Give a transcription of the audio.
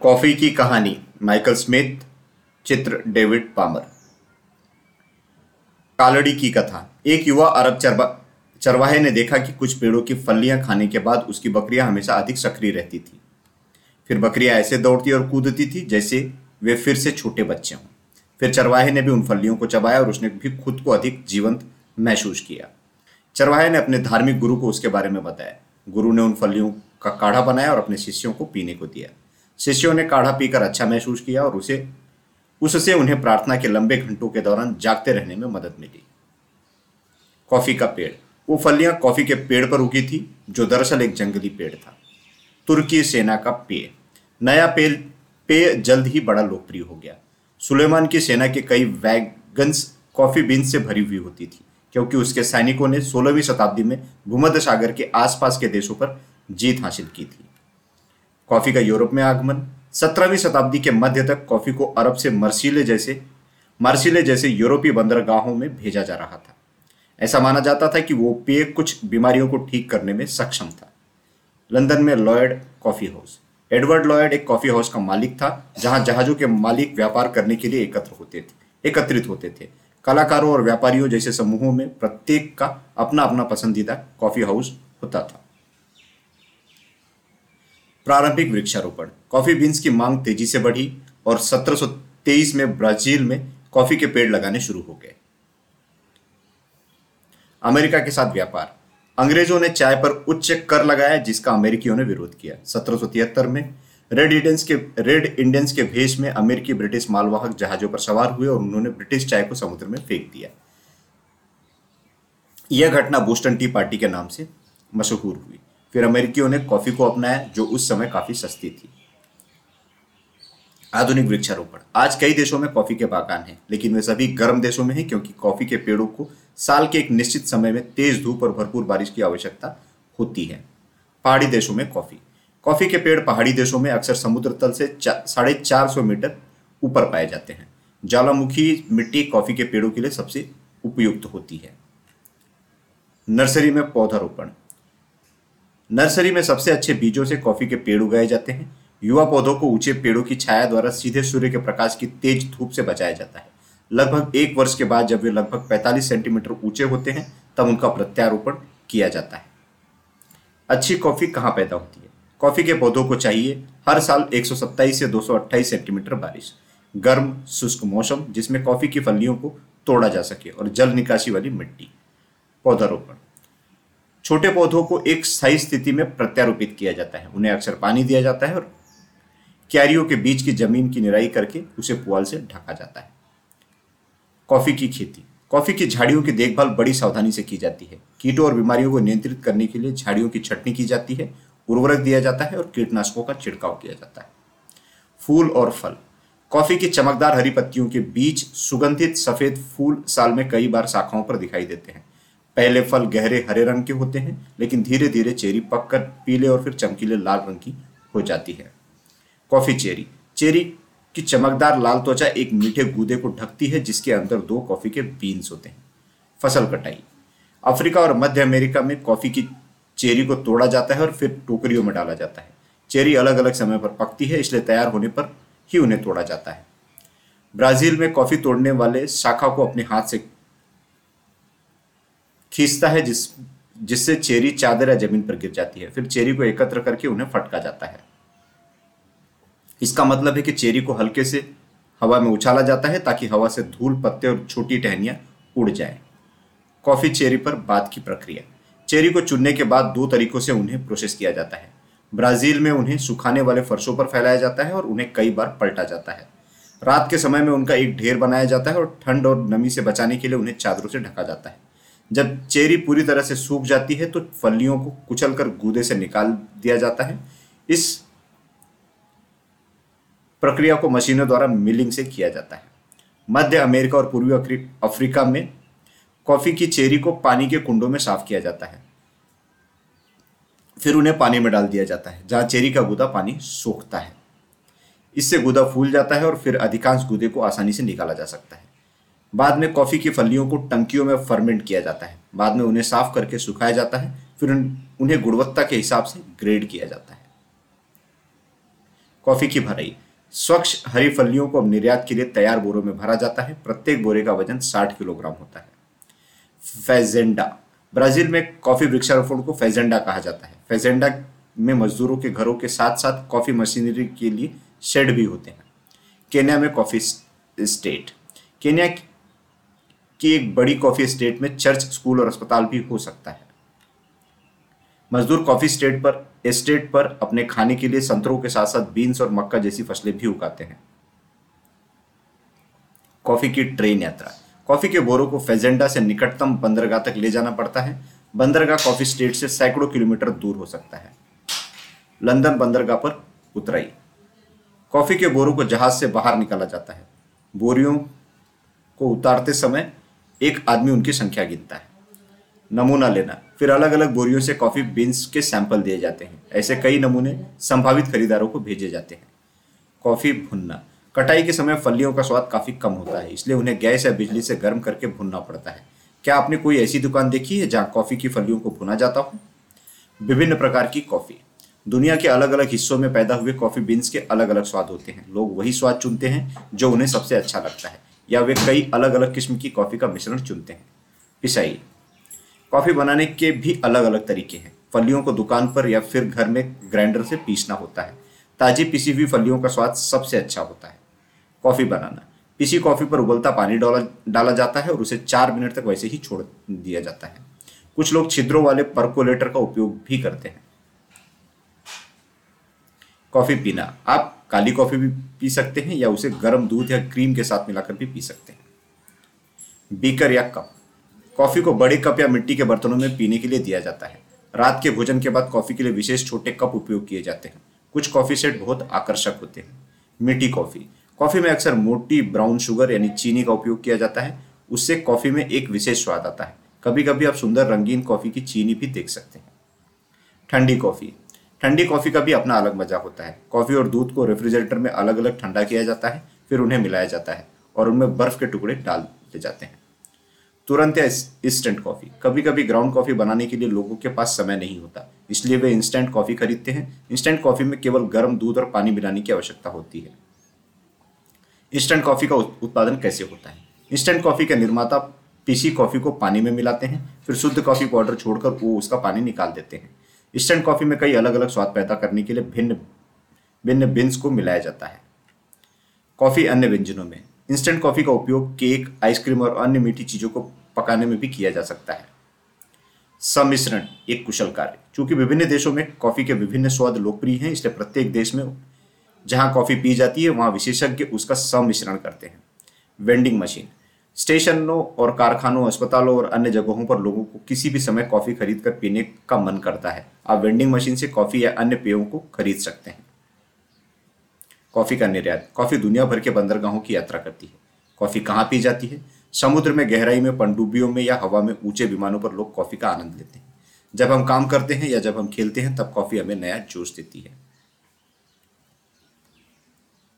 Coffee की कहानी, Michael Smith, चित्र, डेविड पामर। कालड़ी की कथा। एक युवा अरब चरवा चरवाहे ने देखा कि कुछ पेड़ों की फलियाँ खाने के बाद उसकी बकरियाँ हमेशा अधिक सक्रिय रहती थी। फिर बकरियाँ ऐसे दौड़ती और कूदती थी जैसे वे फिर से छोटे बच्चे हों। फिर चरवाहे ने भी उन फलियों को चबाया और उसने भी खुद को अधिक जीवंत महसूस किया। चरवाहे ने अपने धार्मिक गुरु को उसके बारे में बताया। गुरु ने उन फलियों का काढ़ा बनाया और अपने शिष्यों को पीने को दिया। शिष्यों ने काढ़ा पीकर अच्छा महसूस किया और उसे, उससे उन्हें प्रार्थना के लंबे घंटों के दौरान जागते रहने में मदद मिली। कॉफ़ी का पेड़। वो फलियाँ कॉफ़ी के पेड़ पर उगी थी, जो दरअसल एक जंगली पेड़ था। तुर्की सेना का पेय। नया पेय पेय जल्द ही बड़ा लोकप्रिय हो गया। सुलेमान की सेना के कई वैगन्स कॉफ़ी बीन्स से भरी हुई होती थी, क्योंकि उसके सैनिकों ने 16वीं शताब्दी में भूमध्य सागर के आसपास के देशों पर जीत हासिल की थी। कॉफ़ी का यूरोप में आगमन 17वीं शताब्दी के मध्य तक कॉफ़ी को अरब से मर्सीले जैसे मर्सीले जैसे यूरोपीय बंदरगाहों में भेजा जा रहा था। ऐसा माना जाता था कि वो पेय कुछ बीमारियों को ठीक करने में सक्षम था। लंदन में Lloyd coffee house. Edward Lloyd एक कॉफ़ी हाउस का मालिक था, जहाँ जहाजों के मालिक व्यापार करने के लिए एकत्र होते थे, एकत्रित होते थे। कलाकारों और व्यापारियों जैसे समूहों में प्रत्येक का अपना अपना पसंदीदा कॉफ़ी हाउस होता था। प्रारंभिक वृक्षारोपण। कॉफ़ी बीन्स की मांग तेज़ी से बढ़ी और 1723 में ब्राज़ील में कॉफ़ी के पेड़ लगाने शुरू हो गए। अमेरिका के साथ व्यापार। अंग्रेज़ों ने चाय पर उच्च कर लगाया, जिसका अमेरिकियों ने विरोध किया। सत्रह सौ तिहत्तर में रेड इंडियंस के रेड इंडियंस के भेष में अमेरिकी ब्रिटिश मालवाहक जहाजों पर सवार हुए और उन्होंने ब्रिटिश चाय को समुद्र में फेंक दिया। यह घटना बोस्टन टी पार्टी के नाम से मशहूर हुई। फिर अमेरिकियों ने कॉफ़ी को अपनाया, जो उस समय काफ़ी सस्ती थी। आधुनिक वृक्षारोपण। आज कई देशों में कॉफ़ी के बागान हैं, लेकिन वे सभी गर्म देशों में हैं, क्योंकि कॉफ़ी के पेड़ों को साल के एक निश्चित समय में तेज धूप और भरपूर बारिश की आवश्यकता होती है। पहाड़ी देशों में कॉफ़ी। कॉफ़ी के पेड़ पहाड़ी देशों में अक्सर समुद्र तल से साढ़े चार सौ मीटर ऊपर पाए जाते हैं। ज्वालामुखी मिट्टी कॉफ़ी के पेड़ों के लिए सबसे उपयुक्त होती है। नर्सरी में पौधारोपण। नर्सरी में सबसे अच्छे बीजों से कॉफ़ी के पेड़ उगाए जाते हैं। युवा पौधों को ऊँचे पेड़ों की छाया द्वारा सीधे सूर्य के प्रकाश की तेज धूप से बचाया जाता है। लगभग एक वर्ष के बाद जब वे लगभग 45 सेंटीमीटर ऊँचे होते हैं, तब उनका प्रत्यारोपण किया जाता है। अच्छी कॉफ़ी कहाँ पैदा होती है? कॉफ़ी के पौधों को चाहिए हर साल 127 से 228 सेंटीमीटर बारिश। गर्म, शुष्क मौसम जिसमें कॉफ़ी की फलियों को तोड़ा जा सके और जल निकासी वाली मिट्टी। पौधारोपण। छोटे पौधों को एक स्थायी स्थिति में प्रत्यारोपित किया जाता है। उन्हें अक्सर पानी दिया जाता है और क्यारियों के बीच की ज़मीन की निराई करके उसे पुआल से ढका जाता है। कॉफ़ी की खेती। कॉफ़ी की झाड़ियों की देखभाल बड़ी सावधानी से की जाती है। कीटों और बीमारियों को नियंत्रित करने के लिए झाड़ियों की छटनी की जाती है, उर्वरक दिया जाता है और कीटनाशकों का छिड़काव किया जाता है। फूल और फल। कॉफ़ी की चमकदार हरी पत्तियों के बीच सुगंधित सफ़ेद फूल साल में कई बार शाखाओं पर दिखाई देते हैं। पहले फल गहरे हरे रंग के होते हैं, लेकिन धीरे धीरे चेरी पककर पीले और फिर चमकीले लाल रंग की हो जाती है। Coffee cherry. चेरी की चमकदार लाल त्वचा एक मीठे गूदे को ढकती है, जिसके अंदर दो कॉफ़ी के बीन्स होते हैं। फ़सल कटाई। अफ्रीका और मध्य अमेरिका में कॉफ़ी की चेरी को तोड़ा जाता है और फिर टोकरियों में डाला जाता है। चेरी अलग अलग समय पर पकती है, इसलिए तैयार होने पर ही उन्हें तोड़ा जाता है। ब्राज़ील में कॉफ़ी तोड़ने वाले शाखा को अपने हाथ से खींचता है जिस, जिससे चेरी चादर या ज़मीन पर गिर जाती है। फिर चेरी को एकत्र करके उन्हें फटका जाता है। इसका मतलब है कि चेरी को हल्के से हवा में उछाला जाता है ताकि हवा से धूल, पत्ते और छोटी टहनियाँ उड़ जाए। कॉफ़ी चेरी पर बाद की प्रक्रिया। चेरी को चुनने के बाद दो तरीकों से उन्हें प्रोसेस किया जाता है। ब्राज़ील में उन्हें सुखाने वाले फर्शों पर फैलाया जाता है और उन्हें कई बार पलटा जाता है। रात के समय में उनका एक ढेर बनाया जाता है और ठंड और नमी से बचाने के लिए उन्हें चादरों से ढका जाता है। जब चेरी पूरी तरह से सूख जाती है तो फलियों को कुचल कर गूदे से निकाल दिया जाता है। इस प्रक्रिया को मशीनों द्वारा मिलिंग से किया जाता है। मध्य अमेरिका और पूर्वी अफ्रीका में कॉफ़ी की चेरी को पानी के कुंडों में साफ़ किया जाता है। फिर उन्हें पानी में डाल दिया जाता है, जहाँ चेरी का गुदा पानी सोखता है। इससे गुदा फूल जाता है और फिर अधिकांश गुदे को आसानी से निकाला जा सकता है। बाद में कॉफ़ी की फलियों को टंकियों में फर्मेंट किया जाता है। बाद में उन्हें साफ़ करके सुखाया जाता है, फिर उन्हें गुणवत्ता के हिसाब से ग्रेड किया जाता है। कॉफ़ी की भराई। स्वच्छ हरी फलियों को निर्यात के लिए तैयार बोरों में भरा जाता है। प्रत्येक बोरे का वज़न 60 किलोग्राम होता है। फेजेंडा। ब्राज़ील में कॉफ़ी वृक्षारोपण को फेजेंडा कहा जाता है। फेजेंडा में मजदूरों के घरों के साथ साथ कॉफ़ी मशीनरी के लिए शेड भी होते हैं। केन्या में कॉफ़ी स्टेट। केन्या की एक बड़ी कॉफ़ी स्टेट में चर्च, स्कूल और अस्पताल भी हो सकता है। मजदूर कॉफ़ी स्टेट पर, एस्टेट पर अपने खाने के लिए संतरों के साथ साथ बीन्स और मक्का जैसी फ़सलें भी उगाते हैं। कॉफ़ी की ट्रेन यात्रा। कॉफ़ी के बोरों को फेजेंडा से निकटतम बंदरगाह तक ले जाना पड़ता है। बंदरगाह कॉफ़ी स्टेट से सैकड़ों किलोमीटर दूर हो सकता है। लंदन बंदरगाह पर उतराई। कॉफ़ी के बोरों को जहाज़ से बाहर निकाला जाता है। बोरियों को उतारते समय एक आदमी उनकी संख्या गिनता है। नमूना लेना। फिर अलग अलग बोरियों से कॉफ़ी बीन्स के सैंपल दिए जाते हैं। ऐसे कई नमूने संभावित खरीदारों को भेजे जाते हैं। कॉफ़ी भुनना। कटाई के समय फलियों का स्वाद काफ़ी कम होता है, इसलिए उन्हें गैस या बिजली से गर्म करके भुनना पड़ता है। क्या आपने कोई ऐसी दुकान देखी है जहाँ कॉफ़ी की फलियों को भुना जाता हो? विभिन्न प्रकार की कॉफ़ी। दुनिया के अलग अलग हिस्सों में पैदा हुए कॉफ़ी बीन्स के अलग अलग स्वाद होते हैं। लोग वही स्वाद चुनते हैं जो उन्हें सबसे अच्छा लगता है। या वे कई अलग अलग किस्म की कॉफ़ी का मिश्रण चुनते हैं। पिसाई कॉफ़ी बनाने के भी अलग अलग तरीके हैं। फलियों को दुकान पर या फिर घर में ग्राइंडर से पीसना होता है। ताजी पिसी हुई फलियों का स्वाद सबसे अच्छा होता है। कॉफ़ी बनाना। पिसी कॉफ़ी पर उबलता पानी डाला डाला जाता है और उसे चार मिनट तक वैसे ही छोड़ दिया जाता है। कुछ लोग छिद्रों वाले परकोलेटर का उपयोग भी करते हैं। कॉफ़ी पीना। आप काली कॉफ़ी भी पी सकते हैं या उसे गर्म दूध या क्रीम के साथ मिलाकर भी पी सकते हैं। बीकर या कप। कॉफ़ी को बड़े कप या मिट्टी के बर्तनों में पीने के लिए दिया जाता है। रात के भोजन के बाद कॉफ़ी के लिए विशेष छोटे कप उपयोग किए जाते हैं। कुछ कॉफ़ी सेट बहुत आकर्षक होते हैं। मीठी कॉफ़ी। कॉफ़ी में अक्सर मोटी ब्राउन शुगर यानी चीनी का उपयोग किया जाता है। उससे कॉफ़ी में एक विशेष स्वाद आता है। कभी कभी आप सुंदर रंगीन कॉफ़ी की चीनी भी देख सकते हैं। ठंडी कॉफ़ी। ठंडी कॉफ़ी का भी अपना अलग मज़ा होता है। कॉफ़ी और दूध को रेफ्रिजरेटर में अलग अलग ठंडा किया जाता है, फिर उन्हें मिलाया जाता है और उनमें बर्फ़ के टुकड़े डाल दिए जाते हैं। तुरंत या इंस्टेंट कॉफ़ी कभी कभी ग्राउंड कॉफ़ी बनाने के लिए लोगों के पास समय नहीं होता, इसलिए वे इंस्टेंट कॉफ़ी खरीदते हैं। इंस्टेंट कॉफ़ी में केवल गर्म दूध और पानी मिलाने की आवश्यकता होती है। इंस्टेंट कॉफ़ी का उत्पादन कैसे होता है? इंस्टेंट कॉफ़ी के निर्माता पीसी कॉफ़ी को पानी में मिलाते हैं, फिर शुद्ध कॉफ़ी पाउडर छोड़कर वो उसका पानी निकाल देते हैं। इंस्टेंट कॉफ़ी में कई अलग अलग स्वाद पैदा करने के लिए भिन्न भिन्न बिन्स को मिलाया जाता है। कॉफ़ी अन्य व्यंजनों में इंस्टेंट कॉफ़ी का उपयोग केक, आइसक्रीम और अन्य मीठी चीज़ों को पकाने में भी किया जा सकता है। सम्मिश्रण एक कुशल कार्य। चूँकि विभिन्न देशों में कॉफ़ी के विभिन्न स्वाद लोकप्रिय हैं, इसलिए प्रत्येक देश में जहाँ कॉफ़ी पी जाती है, वहाँ विशेषज्ञ उसका सम्मिश्रण करते हैं। Vending machine. स्टेशनों और कारखानों, अस्पतालों और अन्य जगहों पर लोगों को किसी भी समय कॉफ़ी खरीद कर पीने का मन करता है। आप वेंडिंग मशीन से कॉफ़ी या अन्य पेयों को खरीद सकते हैं। कॉफ़ी का निर्यात, कॉफ़ी दुनिया भर के बंदरगाहों की यात्रा करती है। कॉफ़ी कहाँ पी जाती है? समुद्र में, गहराई में, पनडुब्बियों में या हवा में ऊँचे विमानों पर लोग कॉफ़ी का आनंद लेते हैं। जब हम काम करते हैं या जब हम खेलते हैं, तब कॉफ़ी हमें नया जोश देती है।